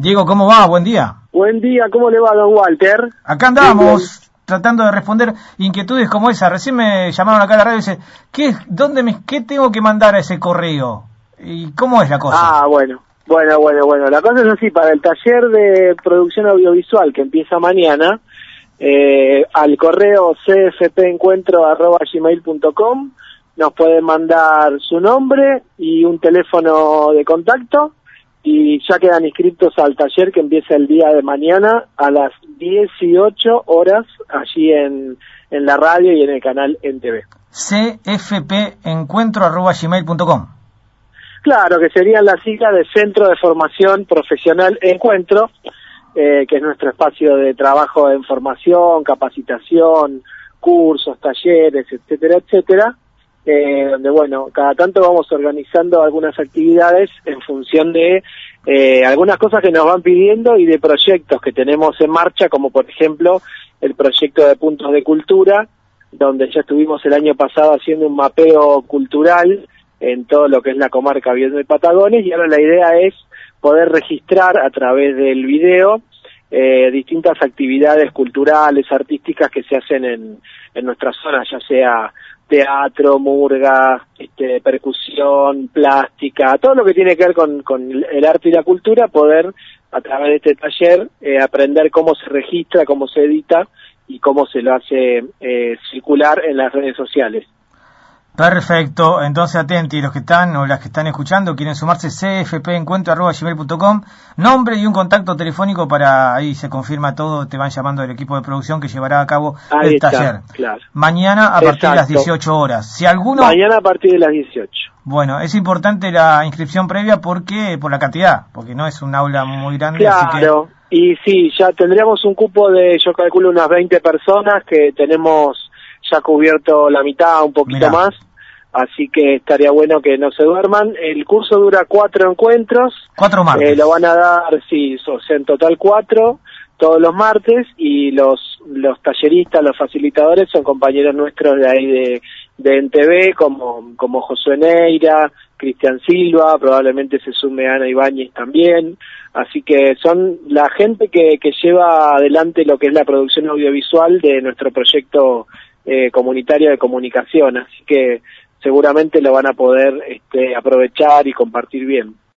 Diego, ¿cómo va? Buen día. Buen día, ¿cómo le va, don Walter? Acá andamos tratando de responder inquietudes como esa. Recién me llamaron acá a la radio y dice, ¿qué, dónde me, ¿qué tengo que mandar a ese correo? ¿Y cómo es la cosa? Ah, bueno, bueno, bueno, bueno. La cosa es así, para el taller de producción audiovisual que empieza mañana, eh, al correo cfpencuentro.gmail.com nos pueden mandar su nombre y un teléfono de contacto y ya quedan inscritos al taller que empieza el día de mañana a las 18 horas allí en, en la radio y en el canal NTV. cfpencuentro.gmail.com Claro, que serían las siglas de Centro de Formación Profesional Encuentro, eh, que es nuestro espacio de trabajo en formación, capacitación, cursos, talleres, etcétera, etcétera, eh, donde, bueno, cada tanto vamos organizando algunas actividades en función de eh, algunas cosas que nos van pidiendo y de proyectos que tenemos en marcha, como por ejemplo el proyecto de puntos de cultura, donde ya estuvimos el año pasado haciendo un mapeo cultural en todo lo que es la comarca Bien de Patagones y ahora la idea es poder registrar a través del video eh, distintas actividades culturales, artísticas que se hacen en, en nuestra zona, ya sea teatro, murga, este, percusión, plástica, todo lo que tiene que ver con, con el arte y la cultura, poder a través de este taller eh, aprender cómo se registra, cómo se edita y cómo se lo hace eh, circular en las redes sociales. Perfecto, entonces atenti, los que están o las que están escuchando quieren sumarse cfpencuentro.gmail.com, nombre y un contacto telefónico para ahí se confirma todo, te van llamando del equipo de producción que llevará a cabo Ahí el está, taller. claro. Mañana a partir de las Exacto. 18 horas. Si alguno, Mañana a partir de las 18. bueno, es importante la inscripción previa porque por la cantidad, porque no es un aula muy grande, así que Claro, y sí, ya tendríamos un cupo de, yo calculo, unas 20 personas que tenemos ya cubierto la mitad, un poquito Mirá. más, así que estaría bueno que no se duerman. El curso dura cuatro encuentros, cuatro martes. eh, lo van a dar, sí, o sea, en total cuatro, todos los martes, y los, los talleristas, los facilitadores son compañeros nuestros de ahí de, de NTV, como, como Josué Neira, Cristian Silva, probablemente se sume Ana Ibáñez también, así que son la gente que, que lleva adelante lo que es la producción audiovisual de nuestro proyecto eh, comunitario de comunicación, así que seguramente lo van a poder este, aprovechar y compartir bien.